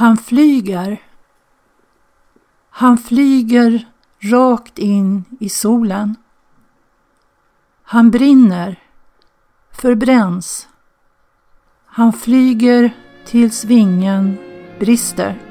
Han flyger. Han flyger rakt in i solen. Han brinner, förbränns. Han flyger tills vingen brister.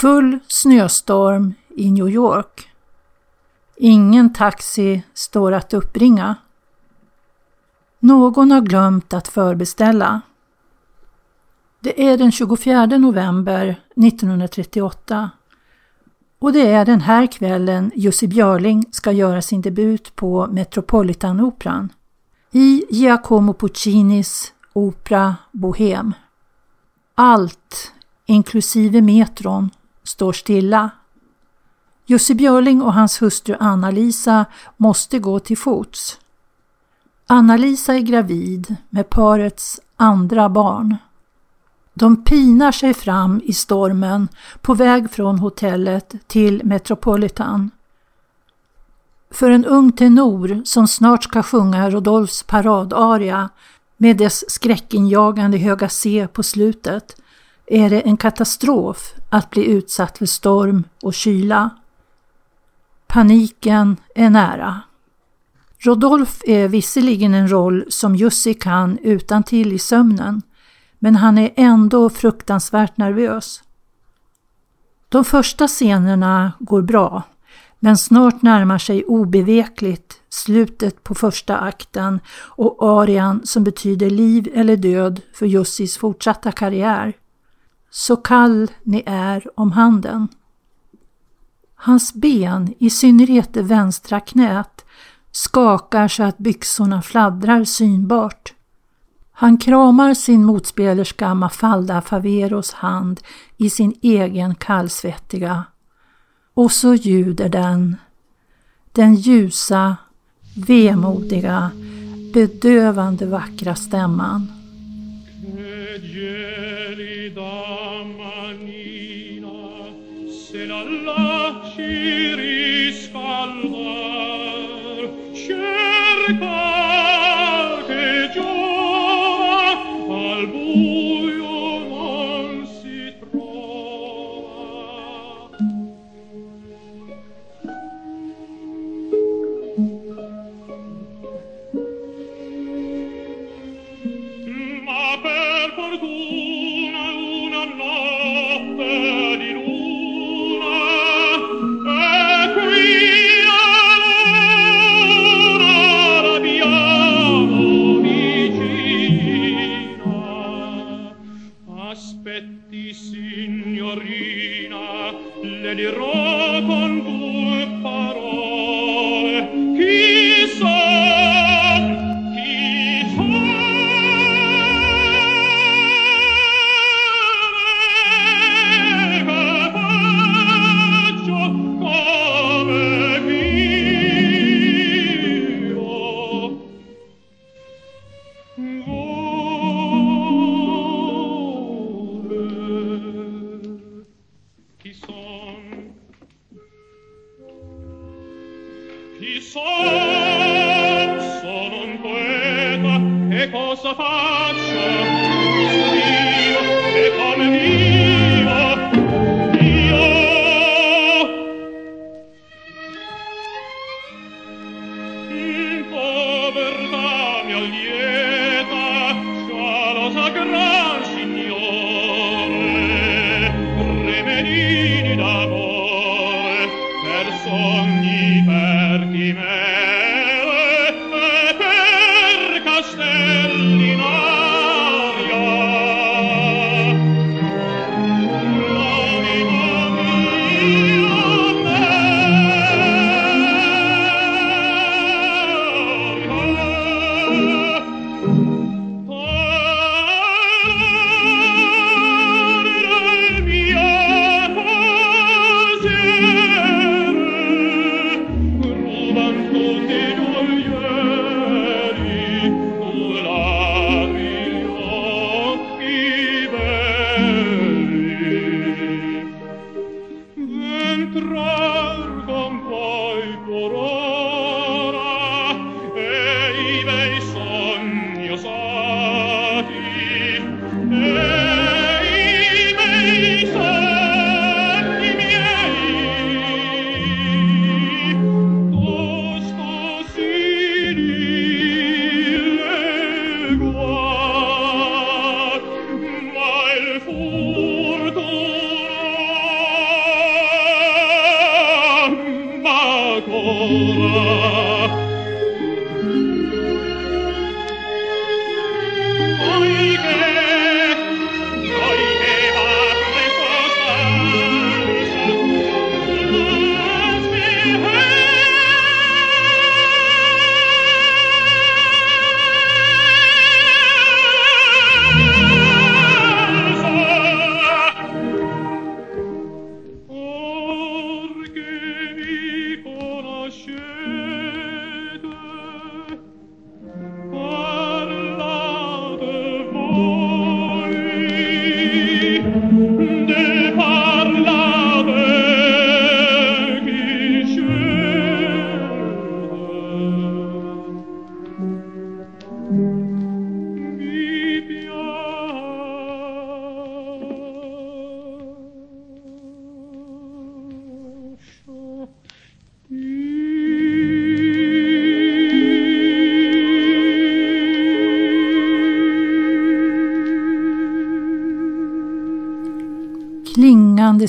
Full snöstorm i New York. Ingen taxi står att uppringa. Någon har glömt att förbeställa. Det är den 24 november 1938 och det är den här kvällen Jussi Björling ska göra sin debut på Metropolitanoperan i Giacomo Puccinis opera Bohem. Allt, inklusive metron, står stilla. Jussi Björling och hans hustru Anna-Lisa måste gå till fots. Anna-Lisa är gravid med parets andra barn. De pinar sig fram i stormen på väg från hotellet till Metropolitan. För en ung tenor som snart ska sjunga Rodolfs paradaria med dess skräckinjagande höga C på slutet är det en katastrof att bli utsatt för storm och kyla. Paniken är nära. Rodolf är visserligen en roll som Jussi kan utan till i sömnen, men han är ändå fruktansvärt nervös. De första scenerna går bra, men snart närmar sig obevekligt slutet på första akten och arian som betyder liv eller död för Jussis fortsatta karriär. Så kall ni är om handen. Hans ben, i synnerhet det vänstra knät, skakar så att byxorna fladdrar synbart. Han kramar sin motspelerska Mafalda Faveros hand i sin egen kallsvettiga. Och så ljuder den, den ljusa, vemodiga, bedövande vackra stämman. ci riscaldar cerca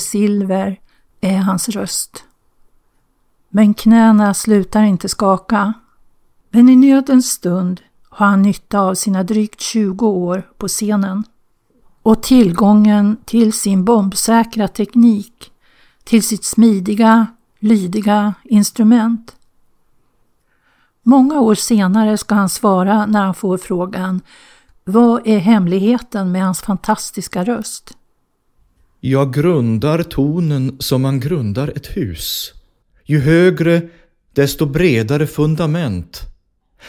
silver är hans röst. Men knäna slutar inte skaka. Men i nödens stund har han nytta av sina drygt 20 år på scenen och tillgången till sin bombsäkra teknik, till sitt smidiga, lydiga instrument. Många år senare ska han svara när han får frågan Vad är hemligheten med hans fantastiska röst? Jag grundar tonen som man grundar ett hus. Ju högre, desto bredare fundament.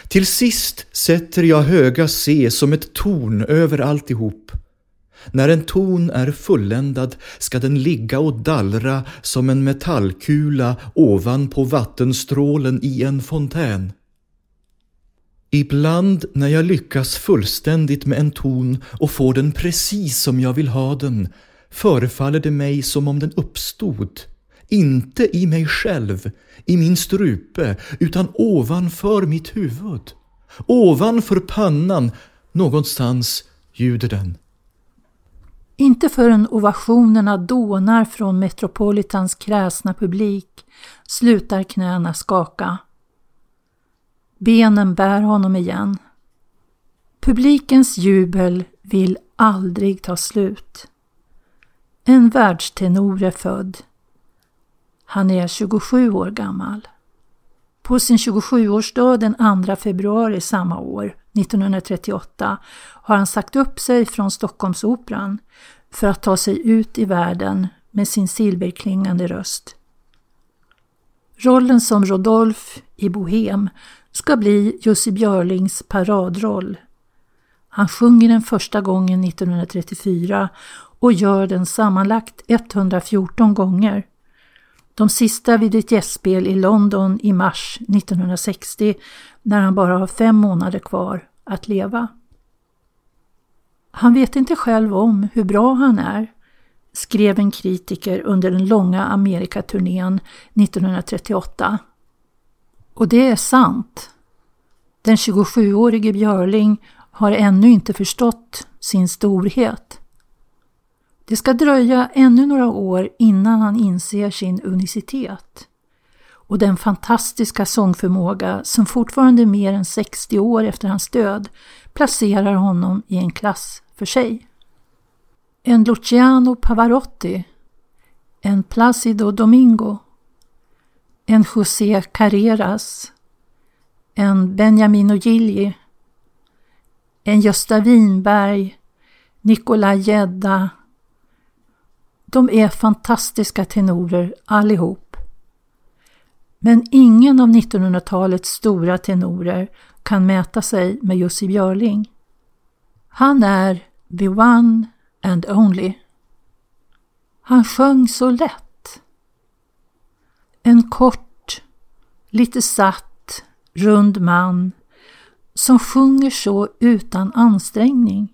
Till sist sätter jag höga C som ett torn över alltihop. När en ton är fulländad ska den ligga och dallra som en metallkula ovanpå vattenstrålen i en fontän. Ibland när jag lyckas fullständigt med en ton och får den precis som jag vill ha den förefaller det mig som om den uppstod, inte i mig själv, i min strupe, utan ovanför mitt huvud. Ovanför pannan, någonstans ljuder den. Inte förrän ovationerna dånar från Metropolitans kräsna publik slutar knäna skaka. Benen bär honom igen. Publikens jubel vill aldrig ta slut. En världstenor är född. Han är 27 år gammal. På sin 27-årsdag den 2 februari samma år, 1938, har han sagt upp sig från Stockholmsoperan för att ta sig ut i världen med sin silverklingande röst. Rollen som Rodolphe i Bohem ska bli Jussi Björlings paradroll. Han sjunger den första gången 1934 och gör den sammanlagt 114 gånger. De sista vid ett gästspel i London i mars 1960 när han bara har fem månader kvar att leva. Han vet inte själv om hur bra han är, skrev en kritiker under den långa Amerikaturnén 1938. Och det är sant. Den 27-årige Björling har ännu inte förstått sin storhet. Det ska dröja ännu några år innan han inser sin unicitet och den fantastiska sångförmåga som fortfarande mer än 60 år efter hans död placerar honom i en klass för sig. En Luciano Pavarotti, en Placido Domingo, en José Carreras, en Benjamin Ogilji, en Gösta Winberg, Nikolaj Gedda. De är fantastiska tenorer allihop. Men ingen av 1900-talets stora tenorer kan mäta sig med Jussi Björling. Han är the one and only. Han sjöng så lätt. En kort, lite satt, rund man som sjunger så utan ansträngning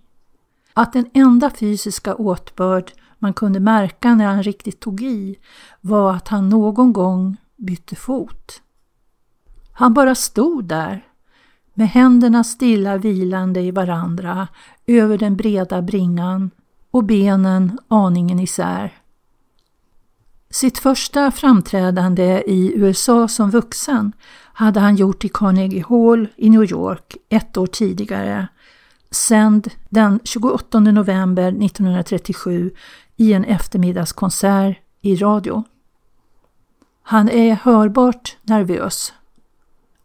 att den enda fysiska åtbörd man kunde märka när han riktigt tog i var att han någon gång bytte fot. Han bara stod där med händerna stilla vilande i varandra över den breda bringan och benen aningen isär. Sitt första framträdande i USA som vuxen hade han gjort i Carnegie Hall i New York ett år tidigare, sänd den 28 november 1937 i en eftermiddagskonsert i radio. Han är hörbart nervös.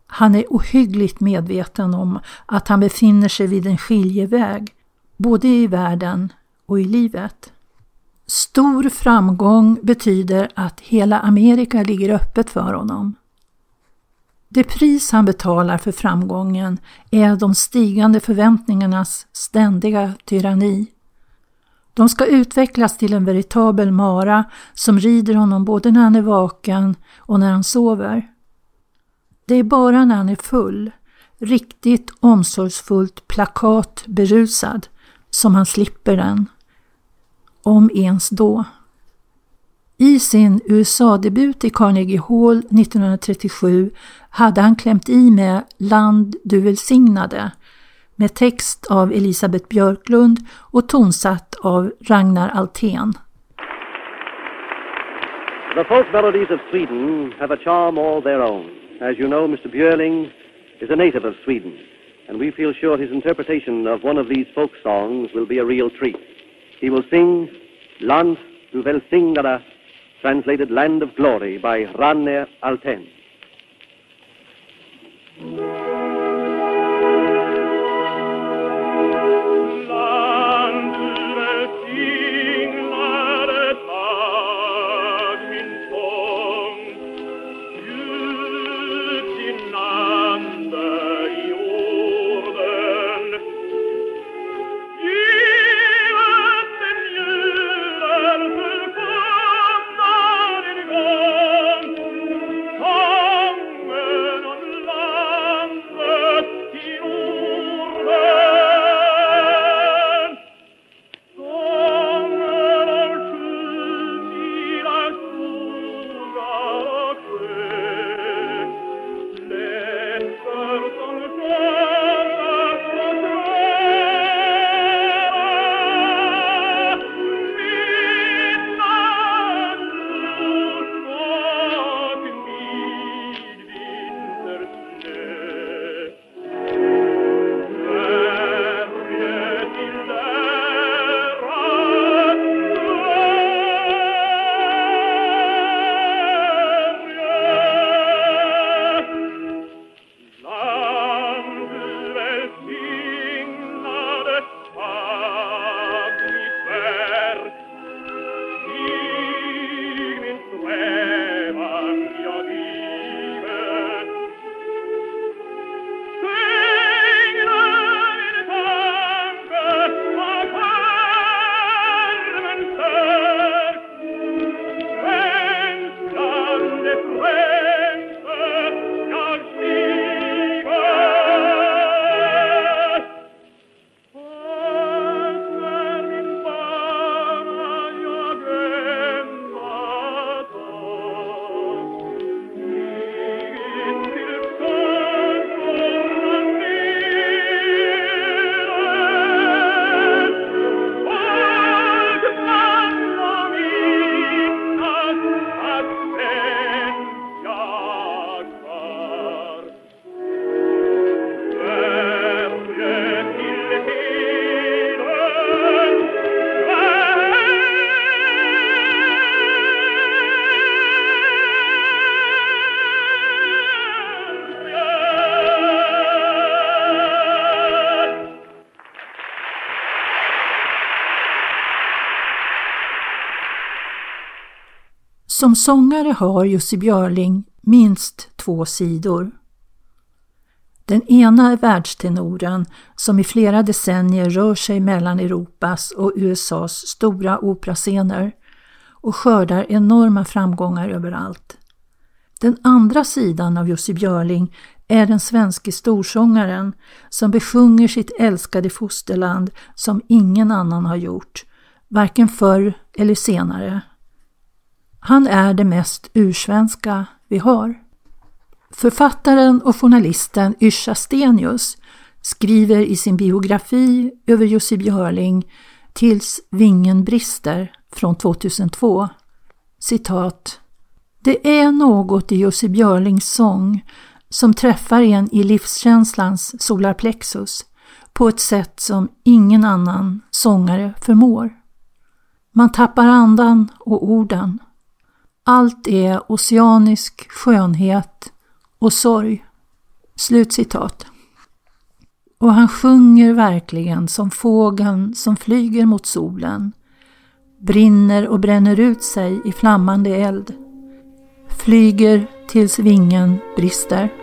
Han är ohyggligt medveten om att han befinner sig vid en skiljeväg, både i världen och i livet. Stor framgång betyder att hela Amerika ligger öppet för honom. Det pris han betalar för framgången är de stigande förväntningarnas ständiga tyranni. De ska utvecklas till en veritabel mara som rider honom både när han är vaken och när han sover. Det är bara när han är full, riktigt omsorgsfullt plakat berusad, som han slipper den. Om ens då. I sin USA-debut i Carnegie Hall 1937 hade han klämt i med Land du välsignade med text av Elisabeth Björklund och tonsatt av Ragnar Altén. The folk melodies of Sweden have a charm all their own. As you know, Mr. Björling is a native of Sweden, and we feel sure his interpretation of one of these folk songs will be a real treat. He will sing Land du välsignade, translated Land of Glory by Ranne Alten. Som sångare har Jussi Björling minst två sidor. Den ena är världstenoren som i flera decennier rör sig mellan Europas och USAs stora operascener och skördar enorma framgångar överallt. Den andra sidan av Jussi Björling är den svenske storsångaren som besjunger sitt älskade fosterland som ingen annan har gjort, varken förr eller senare. Han är det mest ursvenska vi har. Författaren och journalisten Yrsa Stenius skriver i sin biografi över Jussi Björling Tills vingen brister från 2002 citat Det är något i Jussi Björlings sång som träffar en i livskänslans solarplexus på ett sätt som ingen annan sångare förmår. Man tappar andan och orden. Allt är oceanisk skönhet och sorg. Slutcitat. Och han sjunger verkligen som fågeln som flyger mot solen, brinner och bränner ut sig i flammande eld, flyger tills vingen brister.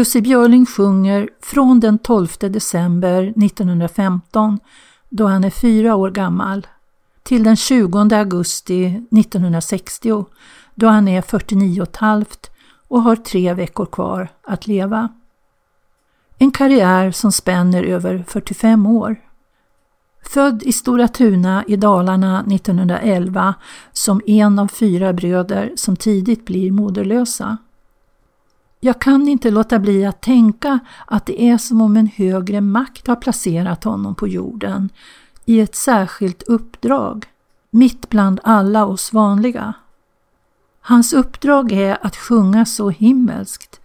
Jussi Björling sjunger från den 12 december 1915 då han är fyra år gammal till den 20 augusti 1960 då han är 49 och ett halvt och har tre veckor kvar att leva. En karriär som spänner över 45 år. Född i Stora Tuna i Dalarna 1911 som en av fyra bröder som tidigt blir moderlösa. Jag kan inte låta bli att tänka att det är som om en högre makt har placerat honom på jorden i ett särskilt uppdrag, mitt bland alla oss vanliga. Hans uppdrag är att sjunga så himmelskt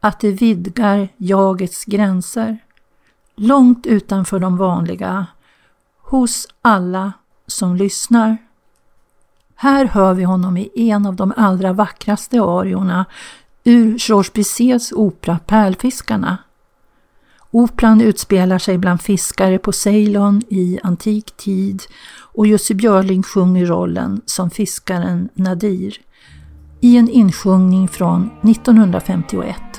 att det vidgar jagets gränser, långt utanför de vanliga, hos alla som lyssnar. Här hör vi honom i en av de allra vackraste ariorna ur Georges Bizets opera Pärlfiskarna. Operan utspelar sig bland fiskare på Ceylon i antik tid och Jussi Björling sjunger rollen som fiskaren Nadir i en insjungning från 1951.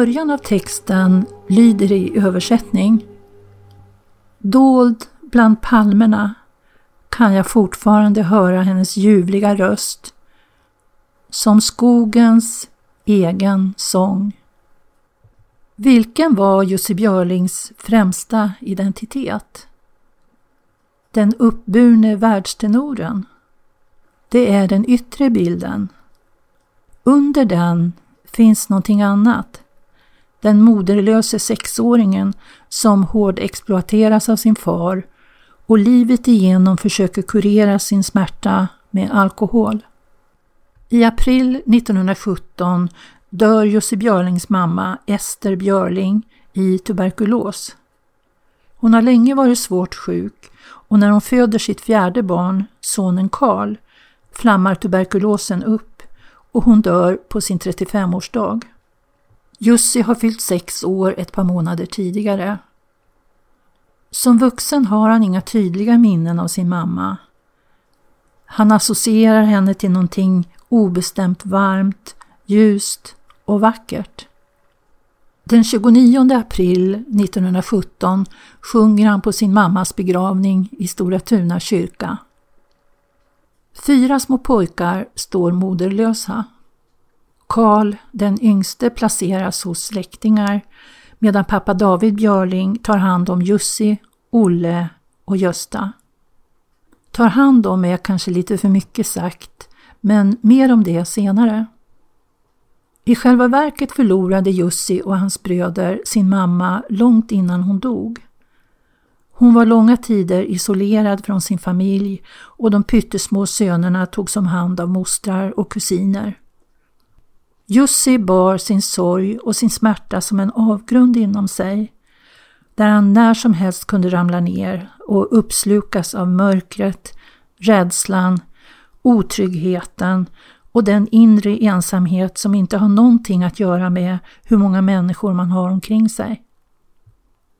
Början av texten lyder i översättning Dold bland palmerna kan jag fortfarande höra hennes ljuvliga röst som skogens egen sång. Vilken var Jussi Björlings främsta identitet? Den uppburne världstenoren. Det är den yttre bilden. Under den finns någonting annat. Den moderlöse sexåringen som hårdexploateras av sin far och livet igenom försöker kurera sin smärta med alkohol. I april 1917 dör Jussi Björlings mamma Ester Björling i tuberkulos. Hon har länge varit svårt sjuk och när hon föder sitt fjärde barn, sonen Karl, flammar tuberkulosen upp och hon dör på sin 35-årsdag. Jussi har fyllt sex år ett par månader tidigare. Som vuxen har han inga tydliga minnen av sin mamma. Han associerar henne till någonting obestämt varmt, ljust och vackert. Den 29 april 1917 sjunger han på sin mammas begravning i Stora Tuna kyrka. Fyra små pojkar står moderlösa. Karl, den yngste, placeras hos släktingar medan pappa David Björling tar hand om Jussi, Olle och Gösta. Tar hand om är kanske lite för mycket sagt, men mer om det senare. I själva verket förlorade Jussi och hans bröder sin mamma långt innan hon dog. Hon var långa tider isolerad från sin familj och de pyttesmå sönerna togs om hand av mostrar och kusiner. Jussi bar sin sorg och sin smärta som en avgrund inom sig, där han när som helst kunde ramla ner och uppslukas av mörkret, rädslan, otryggheten och den inre ensamhet som inte har någonting att göra med hur många människor man har omkring sig.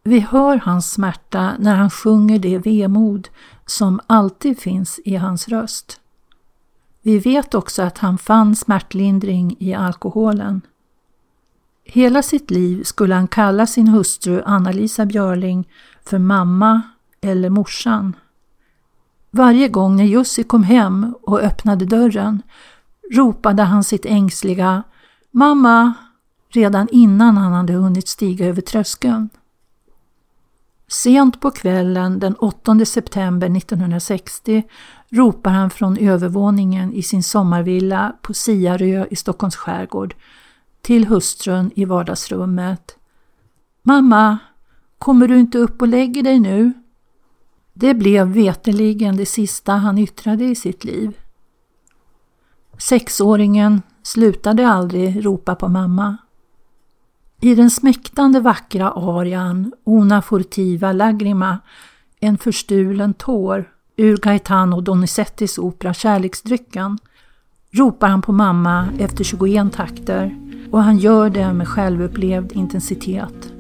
Vi hör hans smärta när han sjunger det vemod som alltid finns i hans röst. Vi vet också att han fann smärtlindring i alkoholen. Hela sitt liv skulle han kalla sin hustru Anna-Lisa Björling för mamma eller morsan. Varje gång när Jussi kom hem och öppnade dörren ropade han sitt ängsliga ”Mamma” redan innan han hade hunnit stiga över tröskeln. Sent på kvällen den 8 september 1960 ropar han från övervåningen i sin sommarvilla på Siarö i Stockholms skärgård till hustrun i vardagsrummet. Mamma, kommer du inte upp och lägger dig nu? Det blev veteligen det sista han yttrade i sitt liv. Sexåringen slutade aldrig ropa på mamma. I den smäktande vackra arian Una furtiva lagrima, en förstulen tår ur Gaetano Donizettis opera Kärleksdrycken, ropar han på mamma efter 21 takter och han gör det med självupplevd intensitet.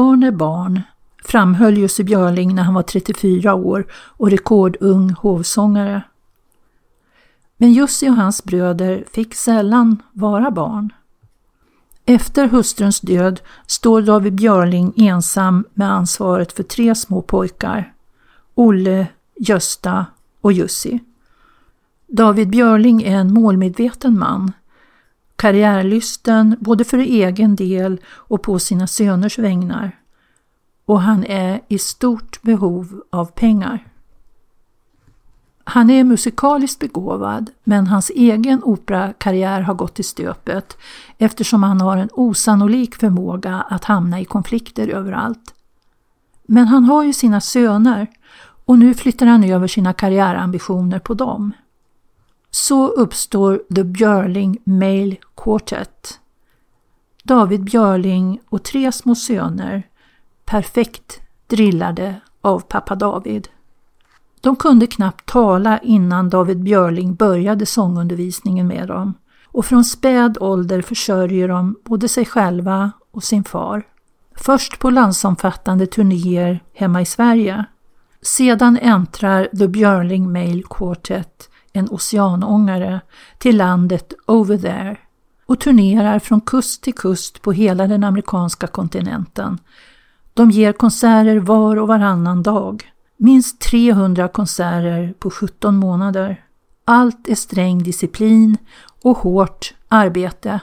Underbarn är barn, framhöll Jussi Björling när han var 34 år och rekordung hovsångare. Men Jussi och hans bröder fick sällan vara barn. Efter hustruns död står David Björling ensam med ansvaret för tre små pojkar, Olle, Gösta och Jussi. David Björling är en målmedveten man, karriärlysten både för egen del och på sina söners vägnar. Och han är i stort behov av pengar. Han är musikaliskt begåvad men hans egen operakarriär har gått i stöpet eftersom han har en osannolik förmåga att hamna i konflikter överallt. Men han har ju sina söner och nu flyttar han över sina karriärambitioner på dem. Så uppstår The Björling Male Quartet. David Björling och tre små söner, perfekt drillade av pappa David. De kunde knappt tala innan David Björling började sångundervisningen med dem och från späd ålder försörjer de både sig själva och sin far. Först på landsomfattande turnéer hemma i Sverige. Sedan äntrar The Björling Male Quartet en oceanångare till landet Over There och turnerar från kust till kust på hela den amerikanska kontinenten. De ger konserter var och varannan dag. Minst 300 konserter på 17 månader. Allt är sträng disciplin och hårt arbete.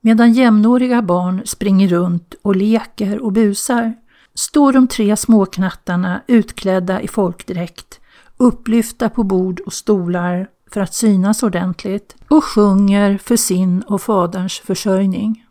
Medan jämnåriga barn springer runt och leker och busar står de tre småknattarna utklädda i folkdräkt, upplyfta på bord och stolar för att synas ordentligt och sjunger för sin och faderns försörjning.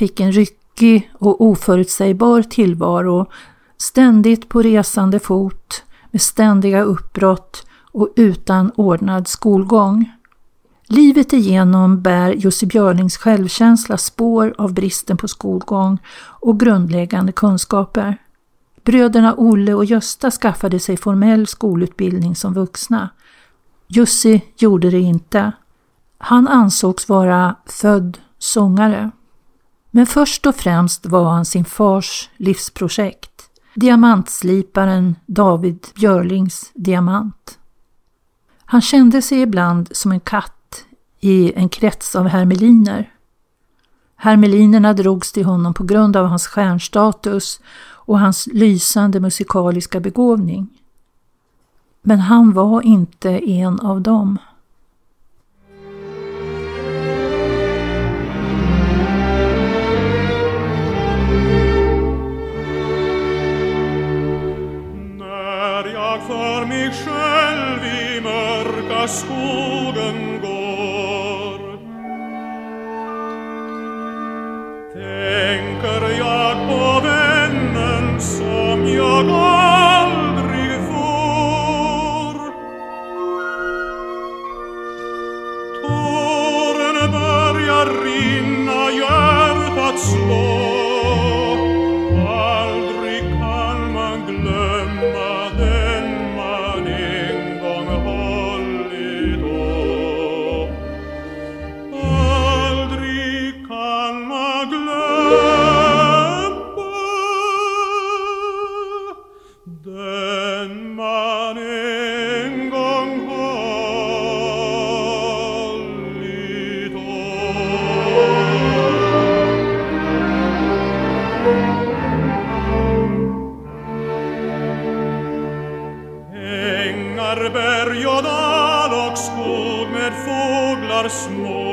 Fick en ryckig och oförutsägbar tillvaro, ständigt på resande fot, med ständiga uppbrott och utan ordnad skolgång. Livet igenom bär Jussi Björlings självkänsla spår av bristen på skolgång och grundläggande kunskaper. Bröderna Olle och Gösta skaffade sig formell skolutbildning som vuxna. Jussi gjorde det inte. Han ansågs vara född sångare. Men först och främst var han sin fars livsprojekt. Diamantsliparen David Björlings diamant. Han kände sig ibland som en katt i en krets av hermeliner. Hermelinerna drogs till honom på grund av hans stjärnstatus och hans lysande musikaliska begåvning. Men han var inte en av dem. skogen går Tänker jag på vännen som jag aldrig får. Tåren börjar rinna, hjärtat slår. Berg och dal och skog med fåglar små.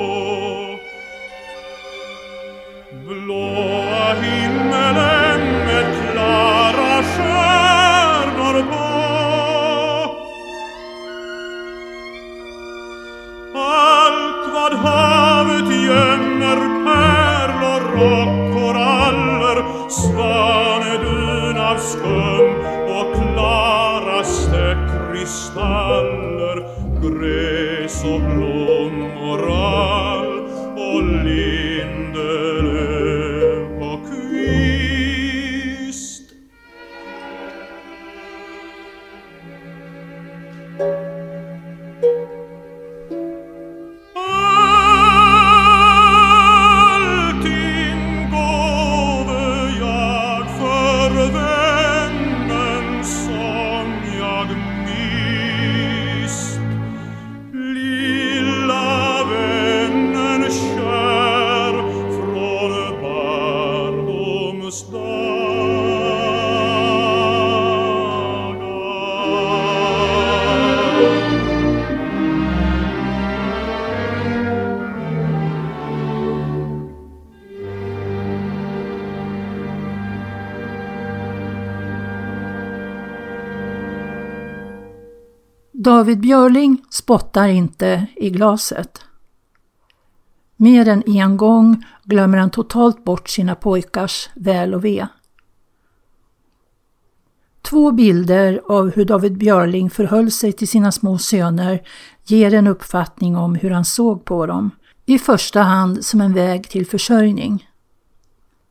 David Björling spottar inte i glaset. Mer än en gång glömmer han totalt bort sina pojkars väl och ve. Två bilder av hur David Björling förhöll sig till sina små söner ger en uppfattning om hur han såg på dem, i första hand som en väg till försörjning.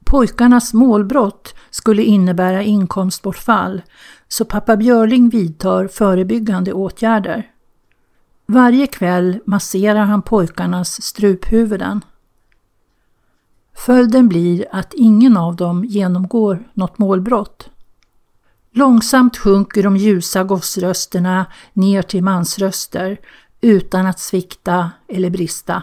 Pojkarnas målbrott skulle innebära inkomstbortfall, så pappa Björling vidtar förebyggande åtgärder. Varje kväll masserar han pojkarnas struphuvuden. Följden blir att ingen av dem genomgår något målbrott. Långsamt sjunker de ljusa gossrösterna ner till mansröster utan att svikta eller brista.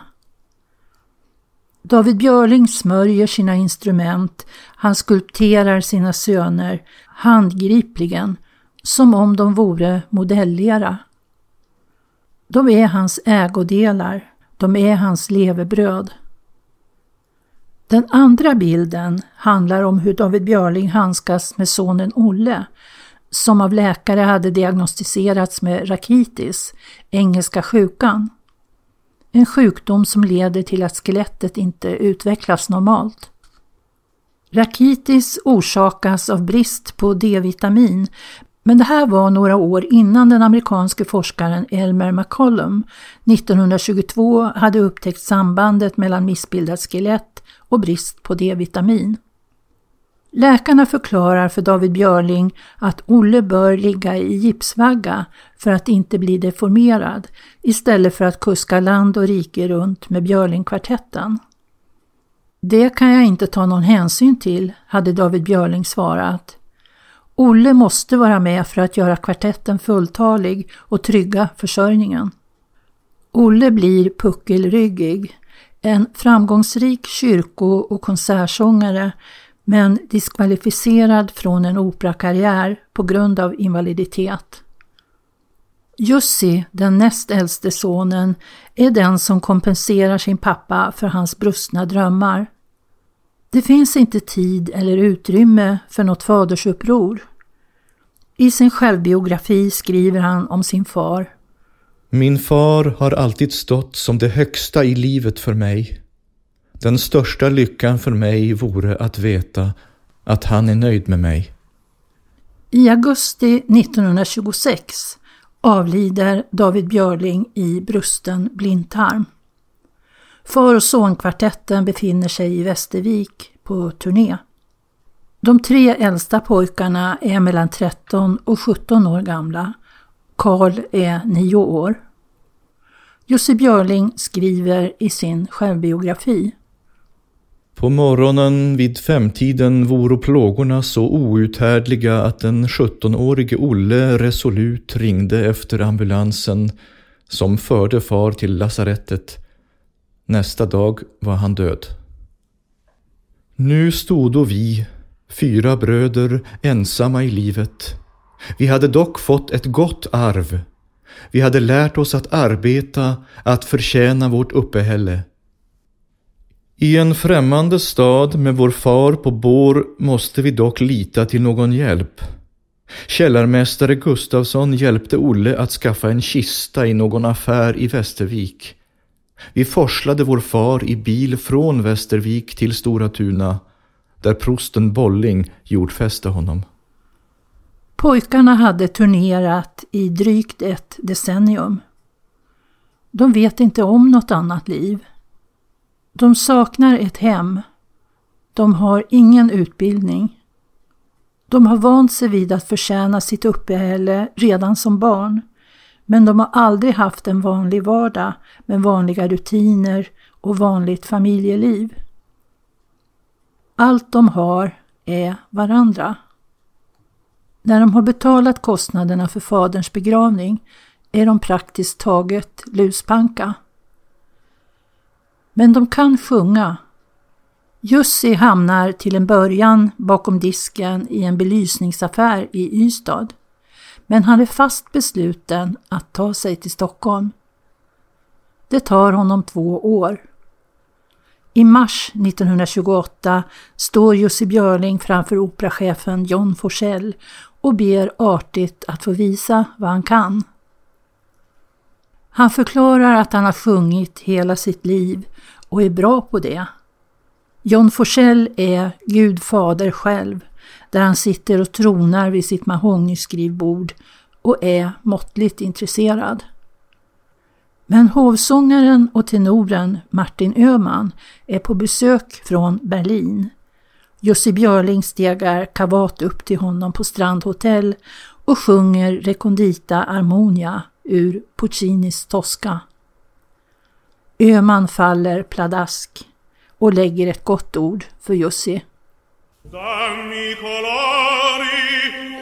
David Björling smörjer sina instrument, han skulpterar sina söner handgripligen som om de vore modellera. De är hans ägodelar, de är hans levebröd. Den andra bilden handlar om hur David Björling handskas med sonen Olle, som av läkare hade diagnostiserats med rakitis, engelska sjukan. En sjukdom som leder till att skelettet inte utvecklas normalt. Rakitis orsakas av brist på D-vitamin men det här var några år innan den amerikanske forskaren Elmer McCollum 1922 hade upptäckt sambandet mellan missbildat skelett och brist på D-vitamin. Läkarna förklarar för David Björling att Olle bör ligga i gipsvagga för att inte bli deformerad istället för att kuska land och rike runt med Björlingkvartetten. Det kan jag inte ta någon hänsyn till, hade David Björling svarat. Olle måste vara med för att göra kvartetten fulltalig och trygga försörjningen. Olle blir puckelryggig, en framgångsrik kyrko och konsertsångare men diskvalificerad från en operakarriär på grund av invaliditet. Jussi, den näst äldste sonen, är den som kompenserar sin pappa för hans brustna drömmar. Det finns inte tid eller utrymme för något fadersuppror. I sin självbiografi skriver han om sin far. Min far har alltid stått som det högsta i livet för mig. Den största lyckan för mig vore att veta att han är nöjd med mig. I augusti 1926 avlider David Björling i brusten blindtarm. Far och sonkvartetten befinner sig i Västervik på turné. De tre äldsta pojkarna är mellan 13 och 17 år gamla. Karl är 9 år. Jussi Björling skriver i sin självbiografi på morgonen vid femtiden voro plågorna så outhärdliga att den 17-årige Olle resolut ringde efter ambulansen som förde far till lasarettet. Nästa dag var han död. Nu stod vi, fyra bröder, ensamma i livet. Vi hade dock fått ett gott arv. Vi hade lärt oss att arbeta, att förtjäna vårt uppehälle. I en främmande stad med vår far på bår måste vi dock lita till någon hjälp. Källarmästare Gustavsson hjälpte Olle att skaffa en kista i någon affär i Västervik. Vi forslade vår far i bil från Västervik till Stora Tuna, där prosten Bolling jordfäste honom. Pojkarna hade turnerat i drygt ett decennium. De vet inte om något annat liv. De saknar ett hem. De har ingen utbildning. De har vant sig vid att förtjäna sitt uppehälle redan som barn. Men de har aldrig haft en vanlig vardag med vanliga rutiner och vanligt familjeliv. Allt de har är varandra. När de har betalat kostnaderna för faderns begravning är de praktiskt taget luspanka. Men de kan sjunga. Jussi hamnar till en början bakom disken i en belysningsaffär i Ystad. Men han är fast besluten att ta sig till Stockholm. Det tar honom två år. I mars 1928 står Jussi Björling framför operachefen John Forsell och ber artigt att få visa vad han kan. Han förklarar att han har sjungit hela sitt liv och är bra på det. John Forsell är Gud fader själv, där han sitter och tronar vid sitt mahognyskrivbord och är måttligt intresserad. Men hovsångaren och tenoren Martin Öhman är på besök från Berlin. Jussi Björling stegar kavat upp till honom på Strandhotell och sjunger Recondita Armonia ur Puccinis Tosca. Öman faller pladask och lägger ett gott ord för Jussi. Dammi colori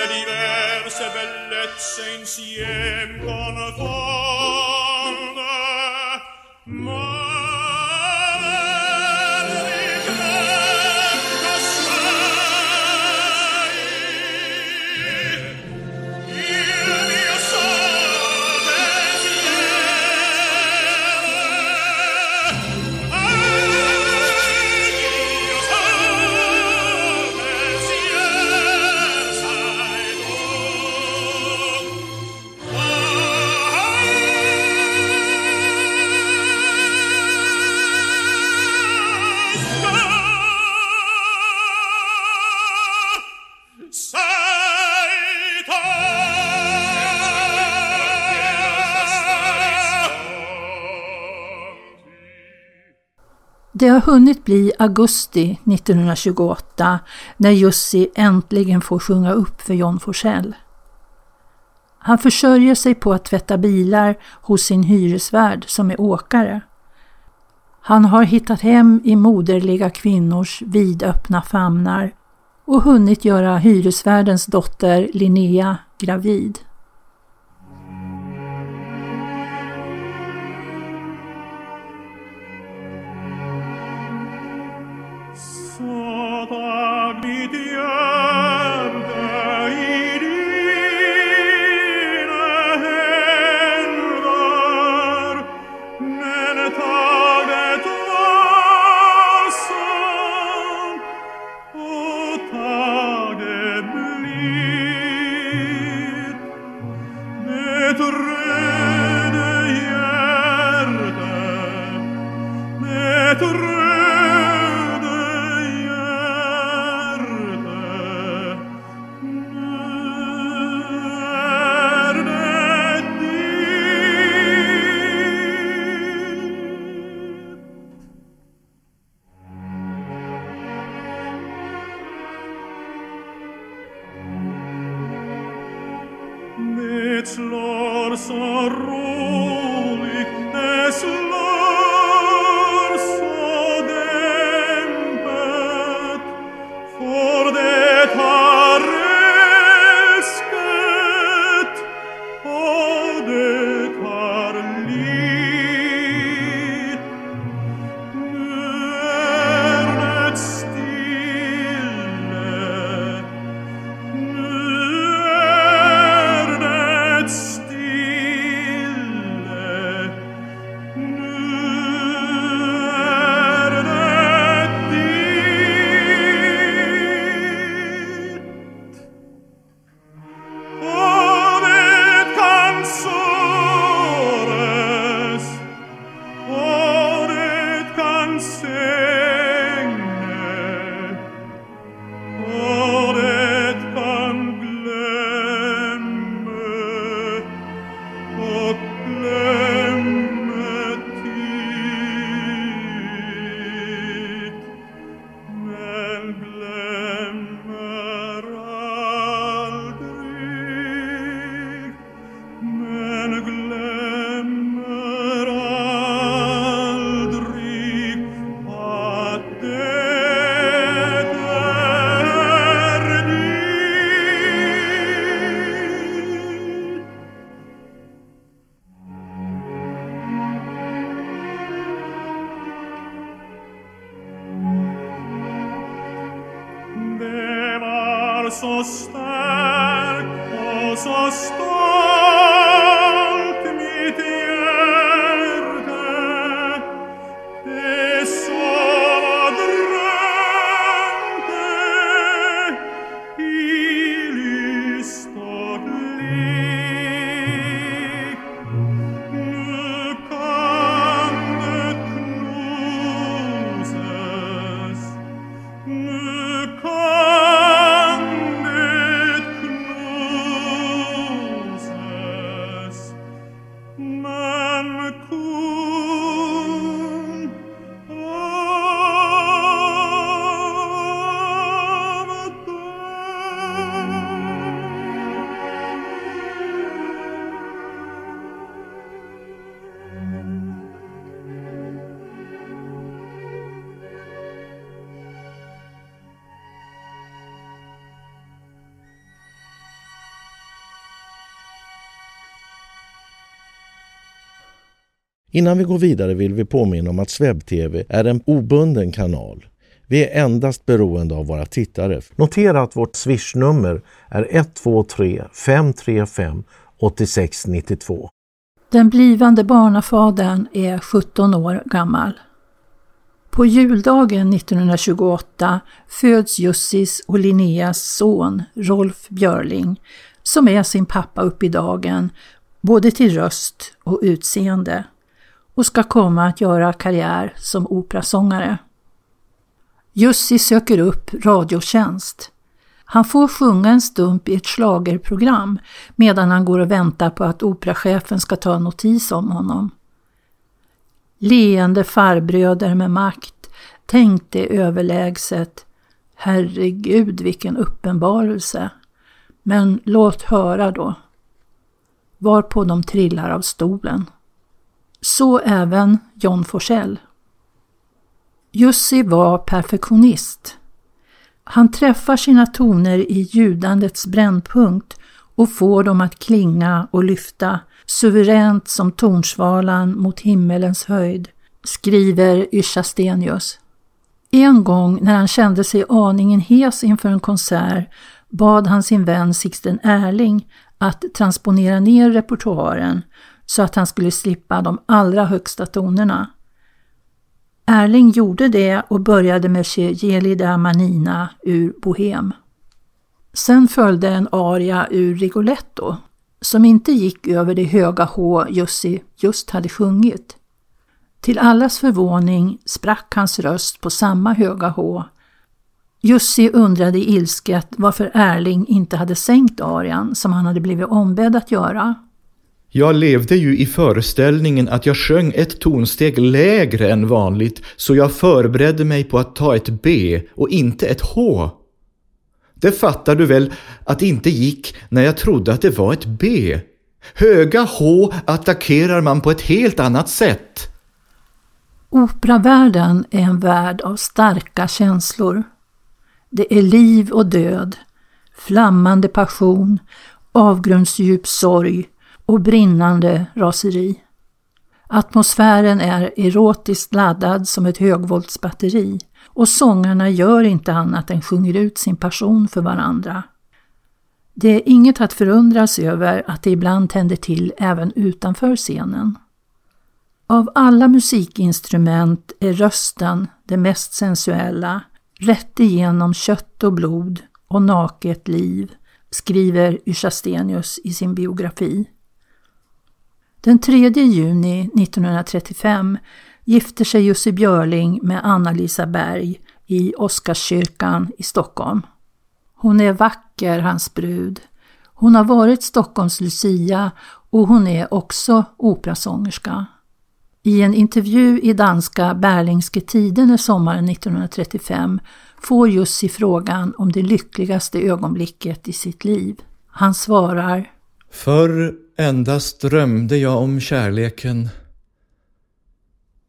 le diverse bellezze insieme con voi. Har hunnit bli augusti 1928 när Jussi äntligen får sjunga upp för John Forsell. Han försörjer sig på att tvätta bilar hos sin hyresvärd som är åkare. Han har hittat hem i moderliga kvinnors vidöppna famnar och hunnit göra hyresvärdens dotter Linnea gravid. Innan vi går vidare vill vi påminna om att SvebTV är en obunden kanal. Vi är endast beroende av våra tittare. Notera att vårt swishnummer är 123 535 8692. Den blivande barnafadern är 17 år gammal. På juldagen 1928 föds Jussis och Linneas son Rolf Björling som är sin pappa upp i dagen både till röst och utseende och ska komma att göra karriär som operasångare. Jussi söker upp Radiotjänst. Han får sjunga en stump i ett slagerprogram medan han går och väntar på att operachefen ska ta notis om honom. Leende farbröder med makt tänkte överlägset Herregud vilken uppenbarelse. Men låt höra då. Varpå de trillar av stolen. Så även John Forsell. Jussi var perfektionist. Han träffar sina toner i ljudandets brännpunkt och får dem att klinga och lyfta suveränt som tornsvalan mot himmelens höjd, skriver Yrsa Stenius. En gång när han kände sig aningen hes inför en konsert bad han sin vän Sixten Erling att transponera ner repertoaren så att han skulle slippa de allra högsta tonerna. Erling gjorde det och började med Gelida Manina ur Bohem. Sen följde en aria ur Rigoletto som inte gick över det höga H Jussi just hade sjungit. Till allas förvåning sprack hans röst på samma höga H. Jussi undrade ilsket varför Erling inte hade sänkt arian som han hade blivit ombedd att göra. Jag levde ju i föreställningen att jag sjöng ett tonsteg lägre än vanligt så jag förberedde mig på att ta ett B och inte ett H. Det fattar du väl att det inte gick när jag trodde att det var ett B. Höga H attackerar man på ett helt annat sätt. Operavärlden är en värld av starka känslor. Det är liv och död, flammande passion, avgrundsdjup sorg och brinnande raseri. Atmosfären är erotiskt laddad som ett högvoltsbatteri och sångarna gör inte annat än sjunger ut sin passion för varandra. Det är inget att förundras över att det ibland tänder till även utanför scenen. Av alla musikinstrument är rösten det mest sensuella, rätt igenom kött och blod och naket liv, skriver Yrsa Stenius i sin biografi. Den 3 juni 1935 gifter sig Jussi Björling med Anna-Lisa Berg i Oscarskyrkan i Stockholm. Hon är vacker, hans brud. Hon har varit Stockholms Lucia och hon är också operasångerska. I en intervju i danska Berlingske Tidene sommaren 1935 får Jussi frågan om det lyckligaste ögonblicket i sitt liv. Han svarar Förr endast drömde jag om kärleken.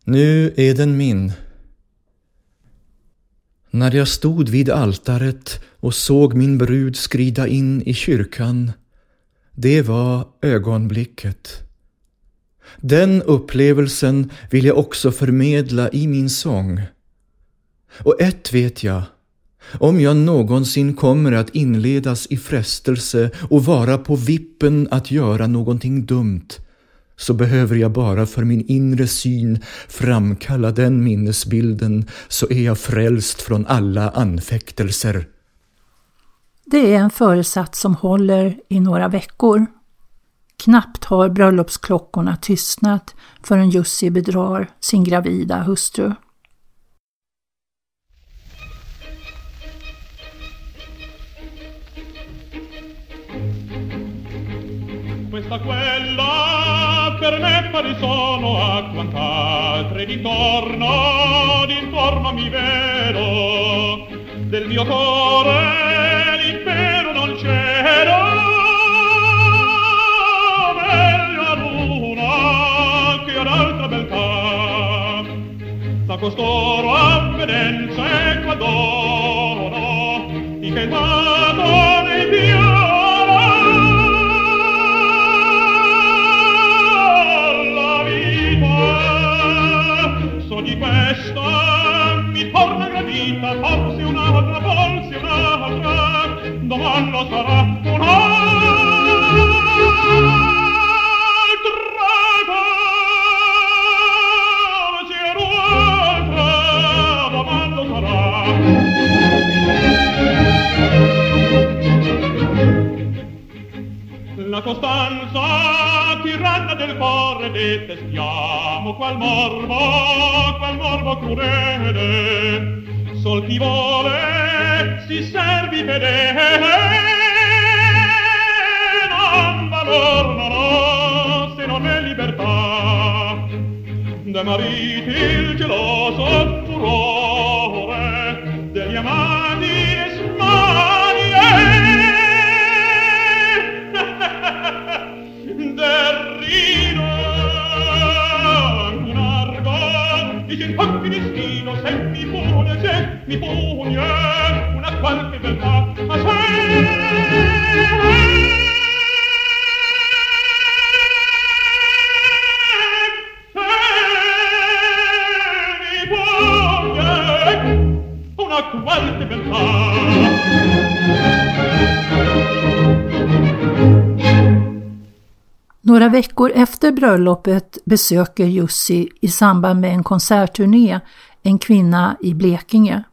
Nu är den min. När jag stod vid altaret och såg min brud skrida in i kyrkan, det var ögonblicket. Den upplevelsen vill jag också förmedla i min sång. Och ett vet jag, om jag någonsin kommer att inledas i frestelse och vara på vippen att göra någonting dumt, så behöver jag bara för min inre syn framkalla den minnesbilden så är jag frälst från alla anfäktelser. Det är en föresats som håller i några veckor. Knappt har bröllopsklockorna tystnat förrän Jussi bedrar sin gravida hustru. Questa quella per me pari sono a quant'altre d'intorno, d'intorno mi vedo del mio cuore l'impero non c'ero meglio ad una che ad altra beltà. Da costoro avvenenza e quadoro di che dato qual morbo, crudele. Sol chi vuole prezzi servi bene non valor non ho se non è libertà. Da mariti il geloso furore degli amati e smanie. Del rino un argon dice oh, il pan finistino se mi pugna mi pugna Några veckor efter bröllopet besöker Jussi i samband med en konsertturné en kvinna i Blekinge.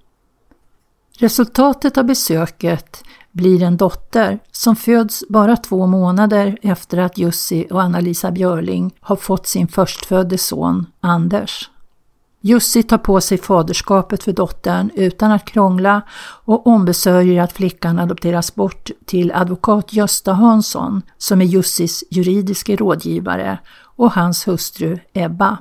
Resultatet av besöket blir en dotter som föds bara två månader efter att Jussi och Anna-Lisa Björling har fått sin förstfödde son Anders. Jussi tar på sig faderskapet för dottern utan att krångla och ombesörjer att flickan adopteras bort till advokat Gösta Hansson som är Jussis juridiske rådgivare och hans hustru Ebba.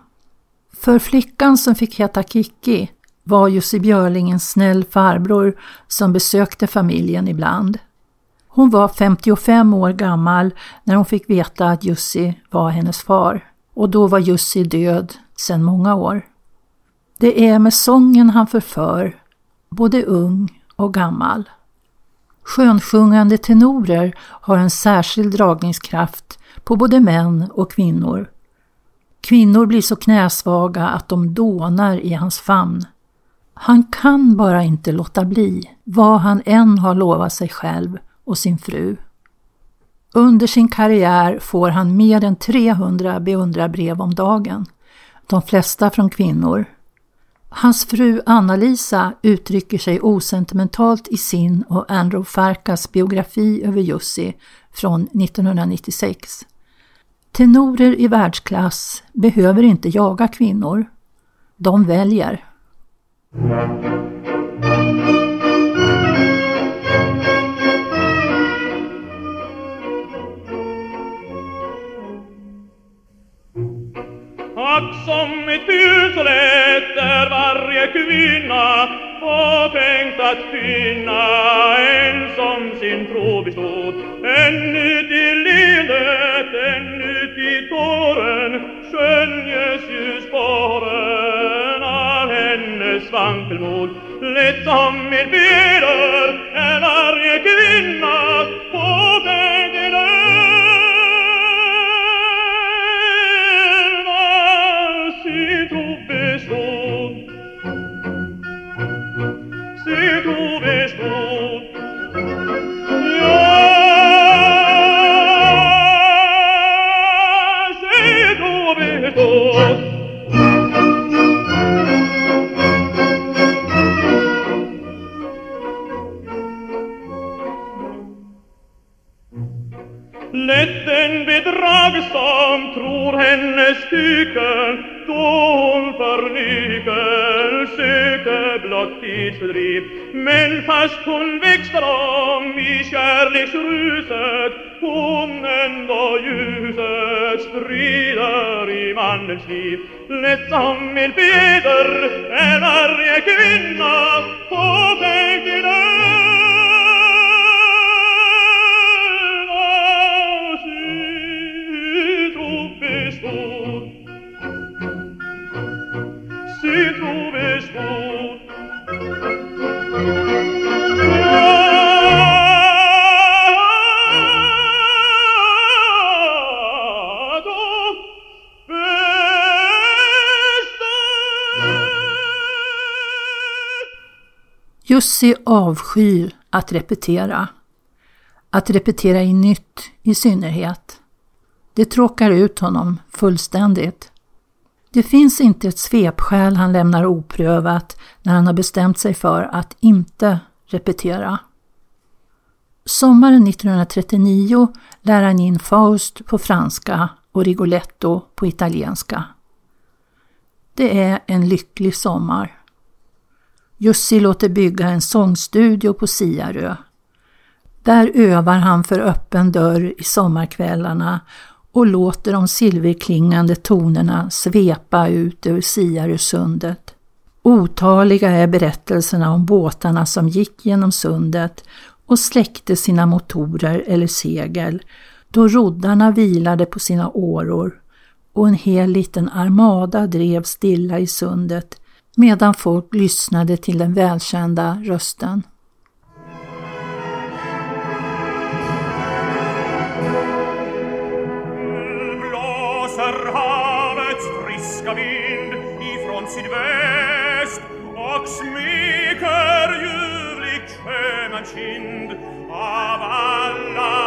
För flickan som fick heta Kikki var Jussi Björling en snäll farbror som besökte familjen ibland. Hon var 55 år gammal när hon fick veta att Jussi var hennes far och då var Jussi död sedan många år. Det är med sången han förför, både ung och gammal. Skönsjungande tenorer har en särskild dragningskraft på både män och kvinnor. Kvinnor blir så knäsvaga att de dånar i hans famn. Han kan bara inte låta bli, vad han än har lovat sig själv och sin fru. Under sin karriär får han mer än 300 beundrarbrev om dagen, de flesta från kvinnor. Hans fru Anna-Lisa uttrycker sig osentimentalt i sin och Andrew Farkas biografi över Jussi från 1996. Tenorer i världsklass behöver inte jaga kvinnor. De väljer. Ack som ett bytelätt där varje kvinna påtänkt att finna en som sin tro bestod. En ut i livet, en ut i tåren, skönjes ju. Hennes vankelmod. Lätt som ett beder är varje kvinna fåfängt en bedragare som tror hennes stycken då hon för nyckeln sökte blott tidsfördriv men fast hon växte om i kärleksruset hon ändå ljuset sprider i mannens liv. Lätt som en fjäder är varje kvinna på väg till Jussi avskyr att repetera. Att repetera i nytt i synnerhet. Det tråkar ut honom fullständigt. Det finns inte ett svepskäl han lämnar oprövat när han har bestämt sig för att inte repetera. Sommaren 1939 lär han in Faust på franska och Rigoletto på italienska. Det är en lycklig sommar. Jussi låter bygga en sångstudio på Siarö. Där övar han för öppen dörr i sommarkvällarna och låter de silverklingande tonerna svepa ut över Siarösundet. Otaliga är berättelserna om båtarna som gick genom sundet och släckte sina motorer eller segel då roddarna vilade på sina åror och en hel liten armada drev stilla i sundet medan folk lyssnade till den välkända rösten. Blåser havets friska vind ifrån sydväst och smeker ljuvligt sköna kind av alla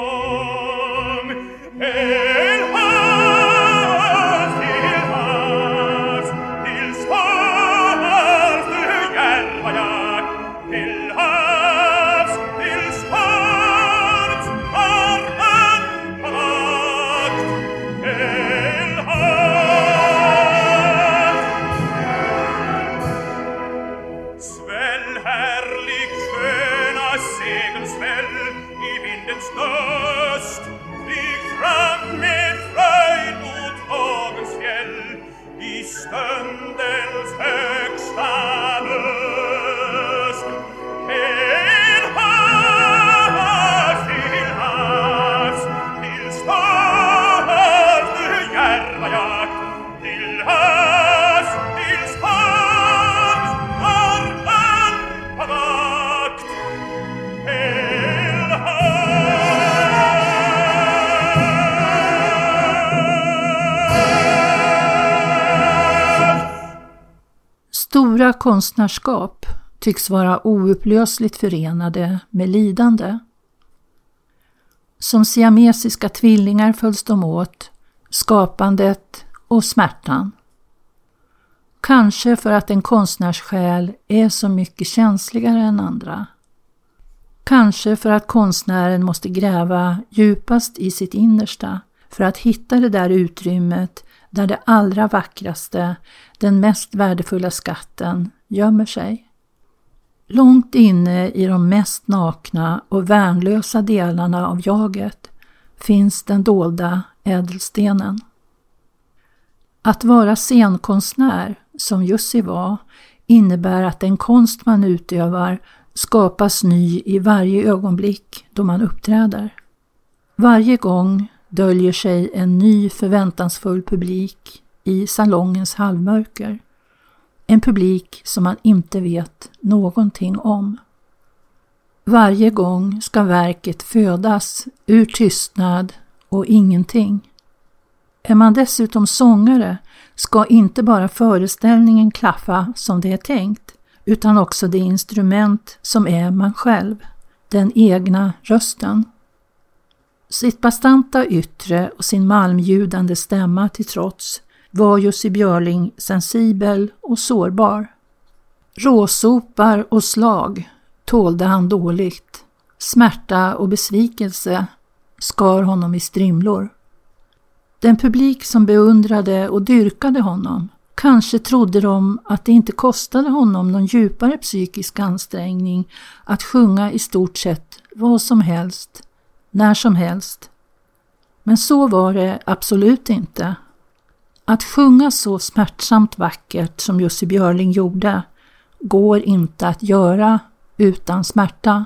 Stora konstnärskap tycks vara oupplösligt förenade med lidande. Som siamesiska tvillingar följs de åt, skapandet och smärtan. Kanske för att en konstnärssjäl är så mycket känsligare än andra. Kanske för att konstnären måste gräva djupast i sitt innersta för att hitta det där utrymmet där det allra vackraste, den mest värdefulla skatten, gömmer sig. Långt inne i de mest nakna och värnlösa delarna av jaget finns den dolda ädelstenen. Att vara scenkonstnär, som Jussi var, innebär att den konst man utövar skapas ny i varje ögonblick då man uppträder. Varje gång döljer sig en ny förväntansfull publik i salongens halvmörker. En publik som man inte vet någonting om. Varje gång ska verket födas ur tystnad och ingenting. Är man dessutom sångare ska inte bara föreställningen klaffa som det är tänkt, utan också det instrument som är man själv, den egna rösten. Sitt bastanta yttre och sin malmljudande stämma till trots var Jussi Björling sensibel och sårbar. Råsopar och slag tålde han dåligt. Smärta och besvikelse skar honom i strimlor. Den publik som beundrade och dyrkade honom Kanske trodde de att det inte kostade honom någon djupare psykisk ansträngning att sjunga i stort sett vad som helst, när som helst. Men så var det absolut inte. Att sjunga så smärtsamt vackert som Jussi Björling gjorde går inte att göra utan smärta.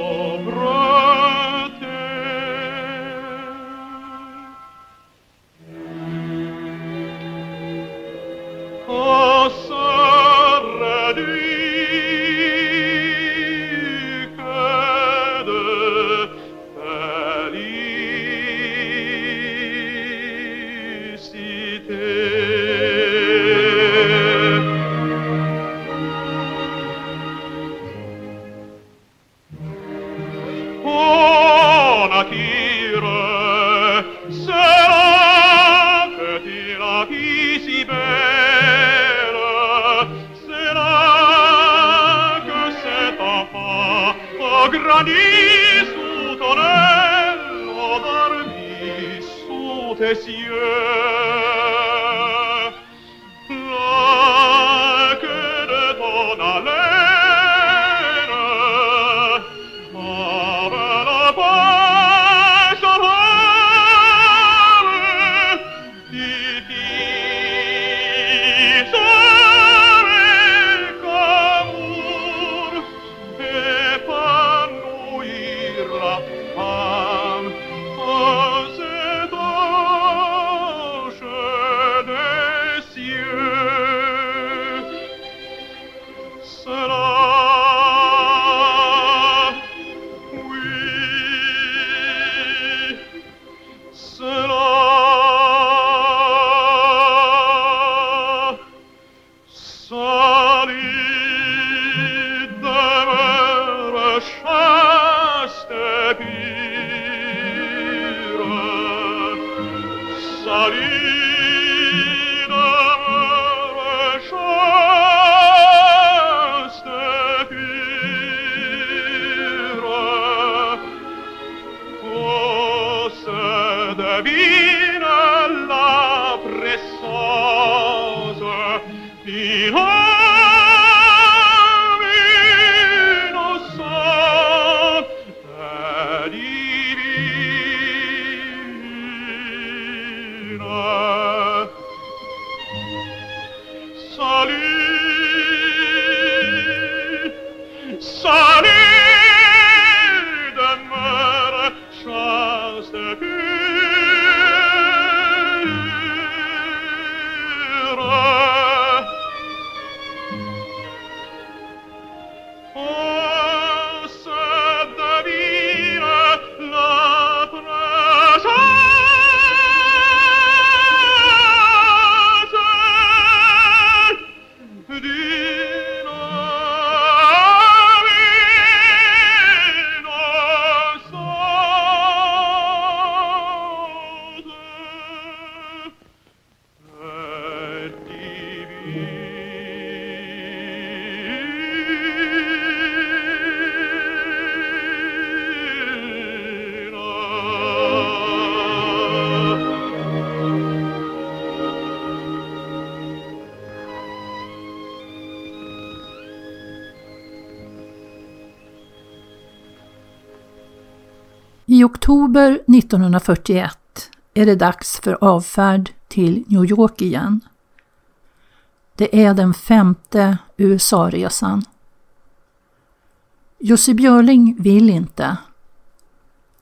oktober 1941 är det dags för avfärd till New York igen. Det är den femte USA-resan. Jussi Björling vill inte.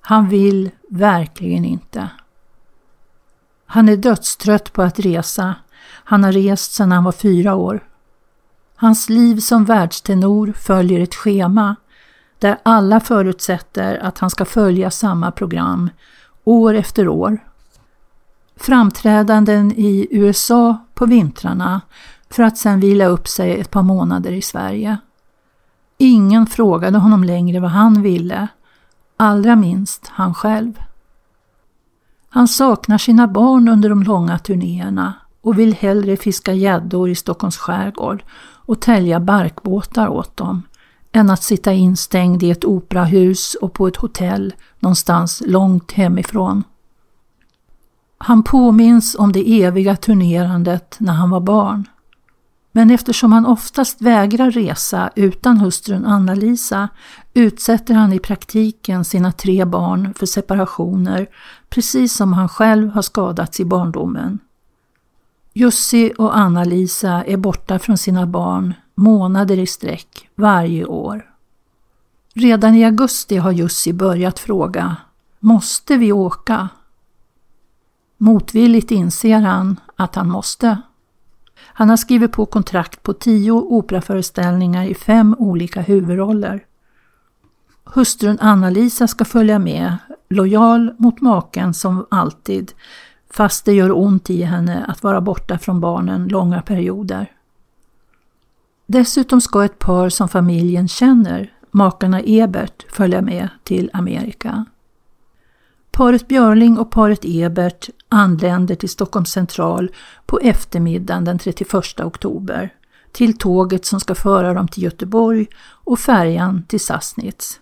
Han vill verkligen inte. Han är dödstrött på att resa. Han har rest sedan han var fyra år. Hans liv som världstenor följer ett schema där alla förutsätter att han ska följa samma program år efter år. Framträdanden i USA på vintrarna för att sedan vila upp sig ett par månader i Sverige. Ingen frågade honom längre vad han ville, allra minst han själv. Han saknar sina barn under de långa turnéerna och vill hellre fiska gäddor i Stockholms skärgård och tälja barkbåtar åt dem än att sitta instängd i ett operahus och på ett hotell någonstans långt hemifrån. Han påminns om det eviga turnerandet när han var barn. Men eftersom han oftast vägrar resa utan hustrun Anna-Lisa utsätter han i praktiken sina tre barn för separationer precis som han själv har skadats i barndomen. Jussi och Anna-Lisa är borta från sina barn månader i sträck varje år. Redan i augusti har Jussi börjat fråga Måste vi åka? Motvilligt inser han att han måste. Han har skrivit på kontrakt på tio operaföreställningar i fem olika huvudroller. Hustrun Anna-Lisa ska följa med, lojal mot maken som alltid, fast det gör ont i henne att vara borta från barnen långa perioder. Dessutom ska ett par som familjen känner, makarna Ebert, följa med till Amerika. Paret Björling och paret Ebert anländer till Stockholms central på eftermiddagen den 31 oktober till tåget som ska föra dem till Göteborg och färjan till Sassnitz.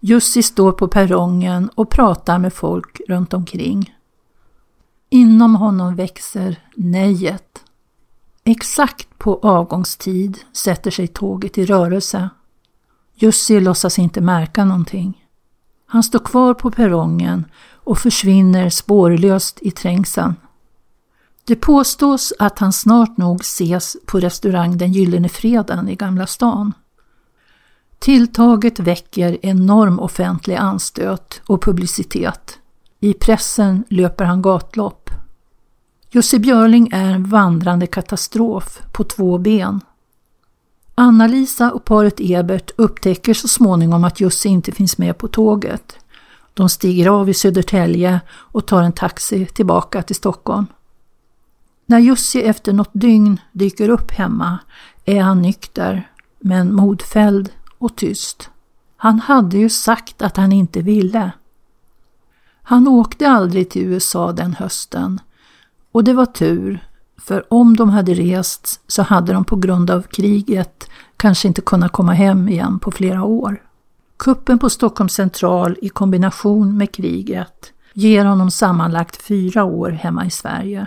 Jussi står på perrongen och pratar med folk runt omkring. Inom honom växer nejet. Exakt på avgångstid sätter sig tåget i rörelse. Jussi låtsas inte märka någonting. Han står kvar på perrongen och försvinner spårlöst i trängseln. Det påstås att han snart nog ses på restaurang Den Gyllene Freden i Gamla stan. Tilltaget väcker enorm offentlig anstöt och publicitet. I pressen löper han gatlopp. Jussi Björling är en vandrande katastrof på två ben. Anna-Lisa och paret Ebert upptäcker så småningom att Jussi inte finns med på tåget. De stiger av i Södertälje och tar en taxi tillbaka till Stockholm. När Jussi efter något dygn dyker upp hemma är han nykter, men modfälld och tyst. Han hade ju sagt att han inte ville. Han åkte aldrig till USA den hösten och det var tur, för om de hade rest så hade de på grund av kriget kanske inte kunnat komma hem igen på flera år. Kuppen på Stockholms central i kombination med kriget ger honom sammanlagt fyra år hemma i Sverige.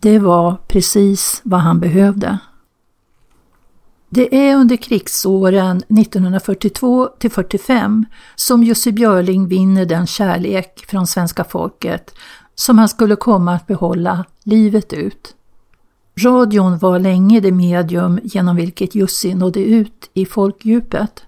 Det var precis vad han behövde. Det är under krigsåren 1942 till 45 som Jussi Björling vinner den kärlek från svenska folket som han skulle komma att behålla livet ut. Radion var länge det medium genom vilket Jussi nådde ut i folkdjupet.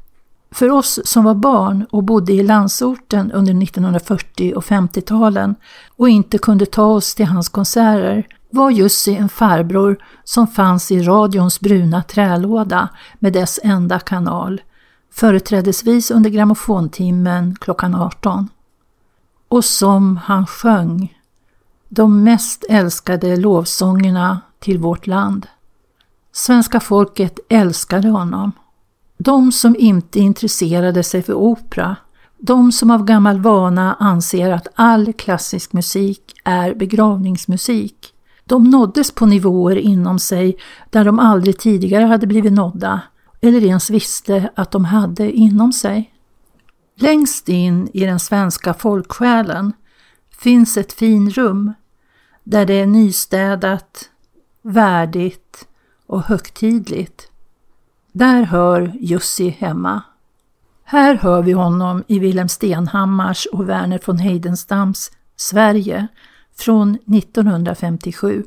För oss som var barn och bodde i landsorten under 1940 och 50-talen och inte kunde ta oss till hans konserter var Jussi en farbror som fanns i radions bruna trälåda med dess enda kanal, företrädesvis under grammofontimmen klockan 18. Och som han sjöng de mest älskade lovsångerna till vårt land. Svenska folket älskade honom. De som inte intresserade sig för opera, de som av gammal vana anser att all klassisk musik är begravningsmusik, de nåddes på nivåer inom sig där de aldrig tidigare hade blivit nådda eller ens visste att de hade inom sig. Längst in i den svenska folksjälen finns ett finrum där det är nystädat, värdigt och högtidligt. Där hör Jussi hemma. Här hör vi honom i Wilhelm Stenhammars och Verner von Heidenstams Sverige från 1957.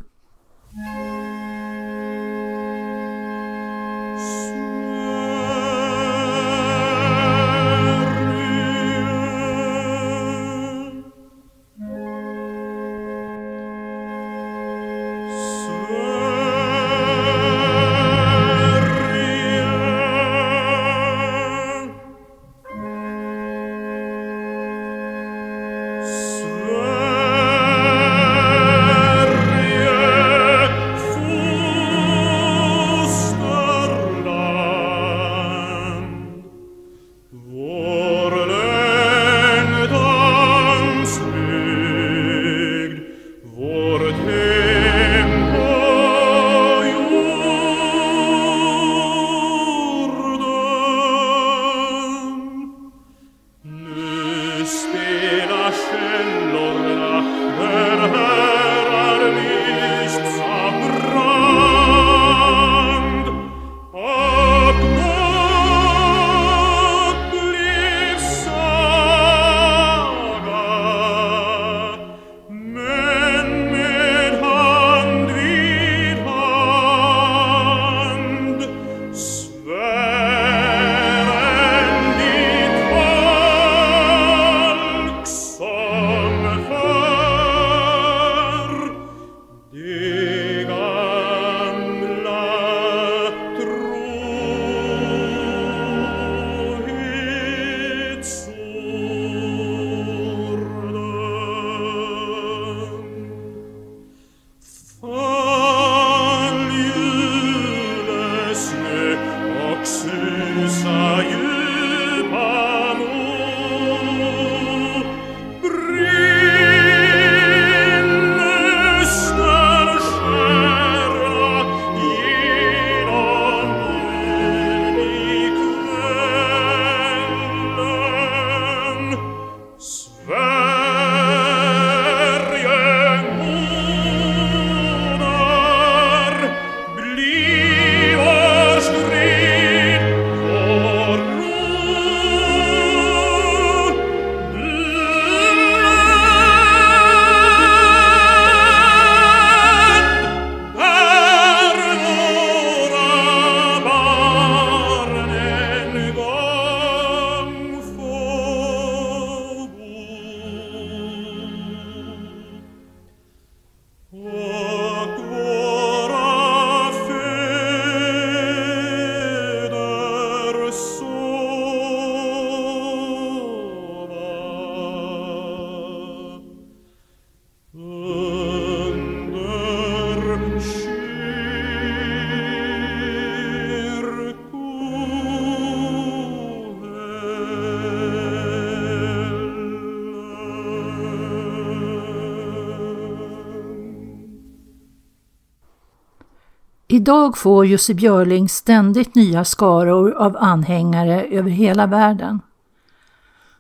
Idag får Jussi Björling ständigt nya skaror av anhängare över hela världen.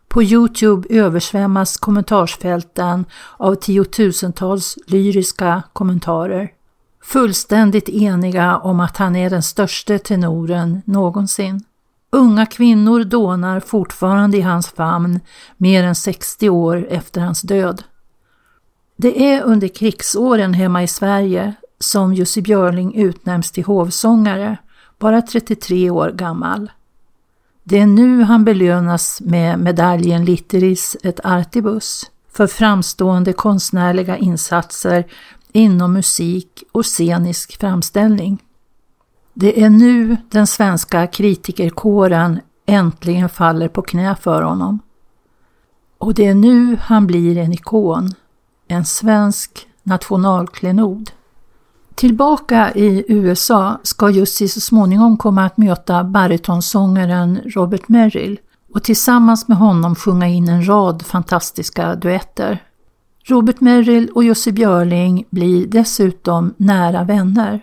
På Youtube översvämmas kommentarsfälten av tiotusentals lyriska kommentarer. Fullständigt eniga om att han är den största tenoren någonsin. Unga kvinnor dånar fortfarande i hans famn mer än 60 år efter hans död. Det är under krigsåren hemma i Sverige som Jussi Björling utnämns till hovsångare, bara 33 år gammal. Det är nu han belönas med medaljen Litteris et Artibus för framstående konstnärliga insatser inom musik och scenisk framställning. Det är nu den svenska kritikerkåren äntligen faller på knä för honom. Och det är nu han blir en ikon, en svensk nationalklenod. Tillbaka i USA ska Jussi så småningom komma att möta barytonsångaren Robert Merrill och tillsammans med honom sjunga in en rad fantastiska duetter. Robert Merrill och Jussi Björling blir dessutom nära vänner.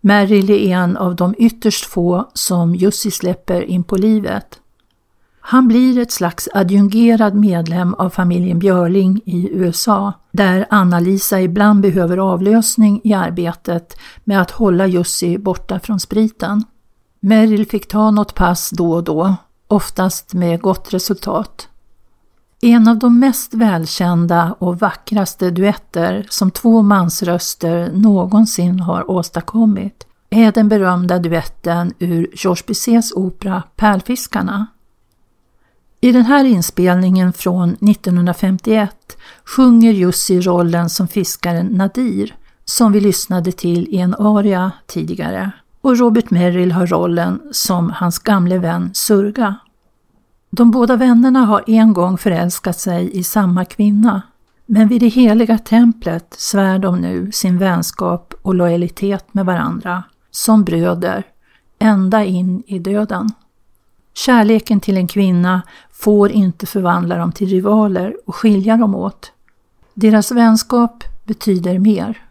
Merrill är en av de ytterst få som Jussi släpper in på livet. Han blir ett slags adjungerad medlem av familjen Björling i USA, där Anna-Lisa ibland behöver avlösning i arbetet med att hålla Jussi borta från spriten. Merrill fick ta något pass då och då oftast med gott resultat. En av de mest välkända och vackraste duetter som två mansröster någonsin har åstadkommit är den berömda duetten ur Georges Bizets opera Pärlfiskarna. I den här inspelningen från 1951 sjunger Jussi rollen som fiskaren Nadir som vi lyssnade till i en aria tidigare och Robert Merrill har rollen som hans gamle vän Surga. De båda vännerna har en gång förälskat sig i samma kvinna men vid det heliga templet svär de nu sin vänskap och lojalitet med varandra som bröder ända in i döden. Kärleken till en kvinna får inte förvandla dem till rivaler och skilja dem åt. Deras vänskap betyder mer.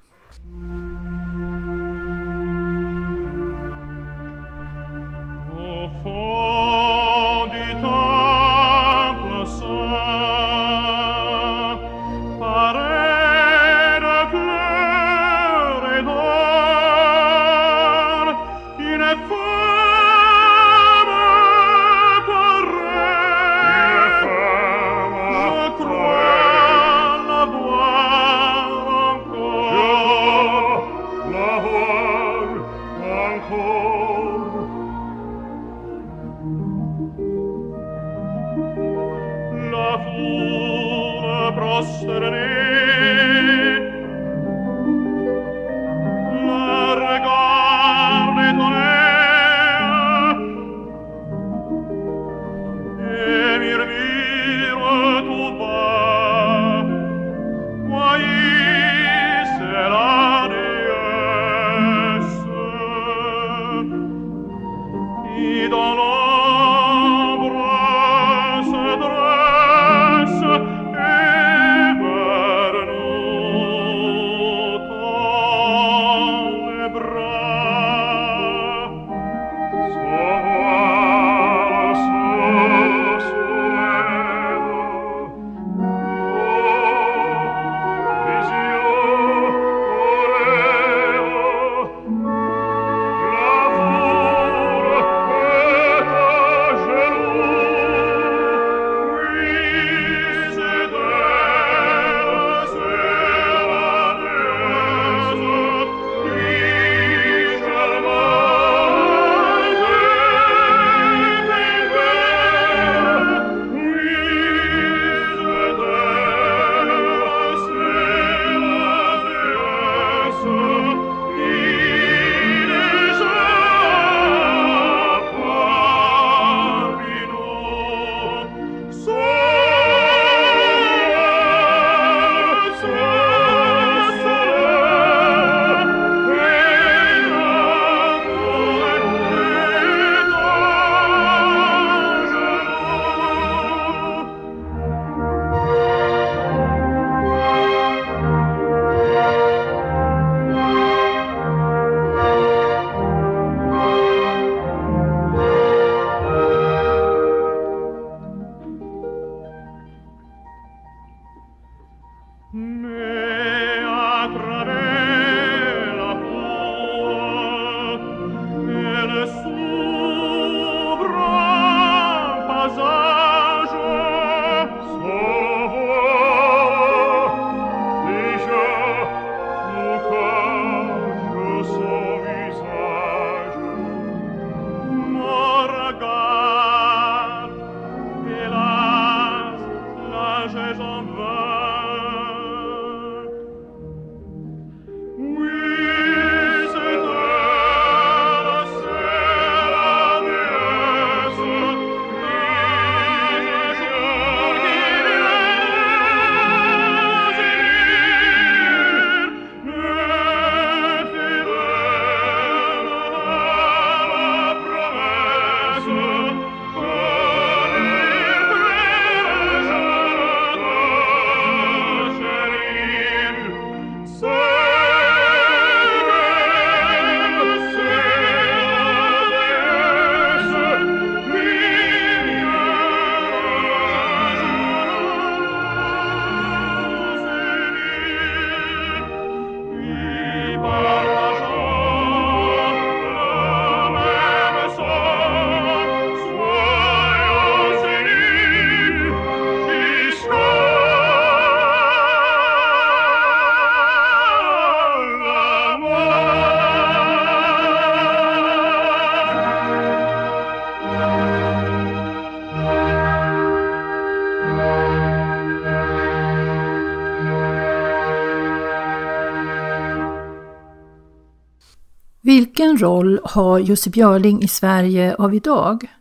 Roll har Jussi Björling i Sverige av idag?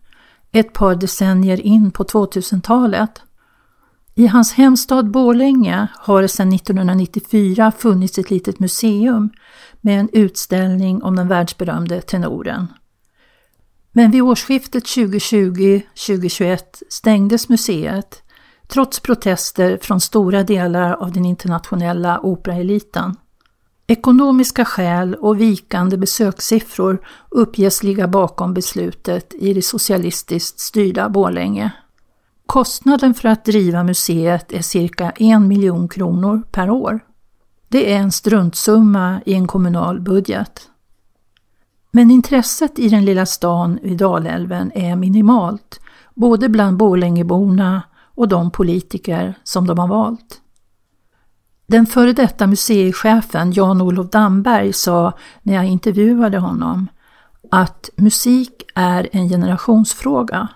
Ett par decennier in på 2000-talet. I hans hemstad Borlänge har det sedan 1994 funnits ett litet museum med en utställning om den världsberömde tenoren. Men vid årsskiftet 2020-2021 stängdes museet trots protester från stora delar av den internationella operaeliten. Ekonomiska skäl och vikande besökssiffror uppges ligga bakom beslutet i det socialistiskt styrda Borlänge. Kostnaden för att driva museet är cirka en miljon kronor per år. Det är en struntsumma i en kommunal budget. Men intresset i den lilla stan vid Dalälven är minimalt, både bland Borlängeborna och de politiker som de har valt. Den före detta museichefen Jan-Olof Damberg sa när jag intervjuade honom att musik är en generationsfråga.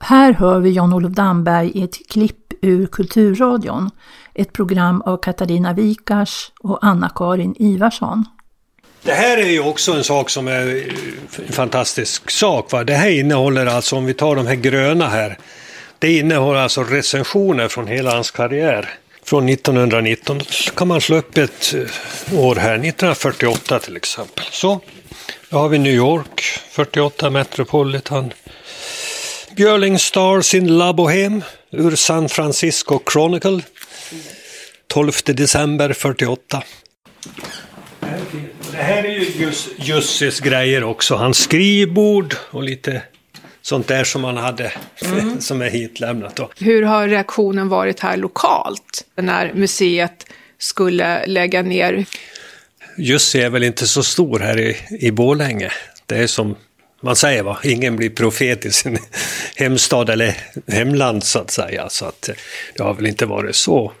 Här hör vi Jan-Olof Damberg i ett klipp ur Kulturradion, ett program av Katarina Wikars och Anna-Karin Ivarsson. Det här är ju också en sak som är en fantastisk sak. Va? Det här innehåller alltså, om vi tar de här gröna här, det innehåller alltså recensioner från hela hans karriär. Från 1919 Då kan man slå upp ett eh, år här, 1948 till exempel. Så, då har vi New York, 48 Metropolitan. Björling Stars in La Bohème ur San Francisco Chronicle. 12 december 48. Det här är ju Jussis grejer också. Hans skrivbord och lite sånt där som han hade mm. som är hitlämnat. Då. Hur har reaktionen varit här lokalt när museet skulle lägga ner? Jussi är väl inte så stor här i, i Borlänge. Det är som man säger, va? ingen blir profet i sin hemstad eller hemland så att säga. Så att det har väl inte varit så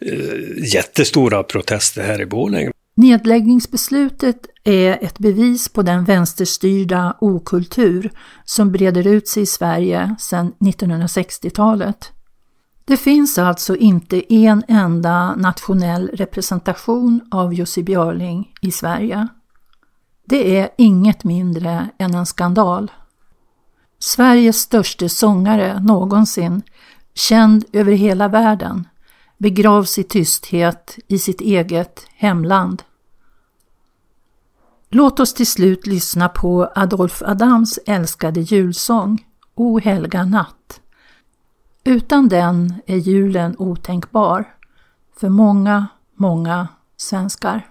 eh, jättestora protester här i Borlänge. Nedläggningsbeslutet är ett bevis på den vänsterstyrda okultur som breder ut sig i Sverige sedan 1960-talet. Det finns alltså inte en enda nationell representation av Jussi Björling i Sverige. Det är inget mindre än en skandal. Sveriges största sångare någonsin, känd över hela världen, begravs i tysthet i sitt eget hemland. Låt oss till slut lyssna på Adolf Adams älskade julsång O helga natt. Utan den är julen otänkbar för många, många svenskar.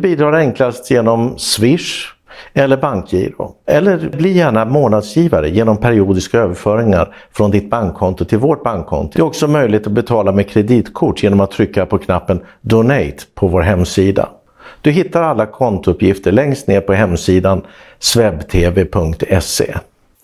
Bidrar enklast genom Swish eller bankgiro. Eller bli gärna månadsgivare genom periodiska överföringar från ditt bankkonto till vårt bankkonto. Det är också möjligt att betala med kreditkort genom att trycka på knappen Donate på vår hemsida. Du hittar alla kontouppgifter längst ner på hemsidan swebtv.se.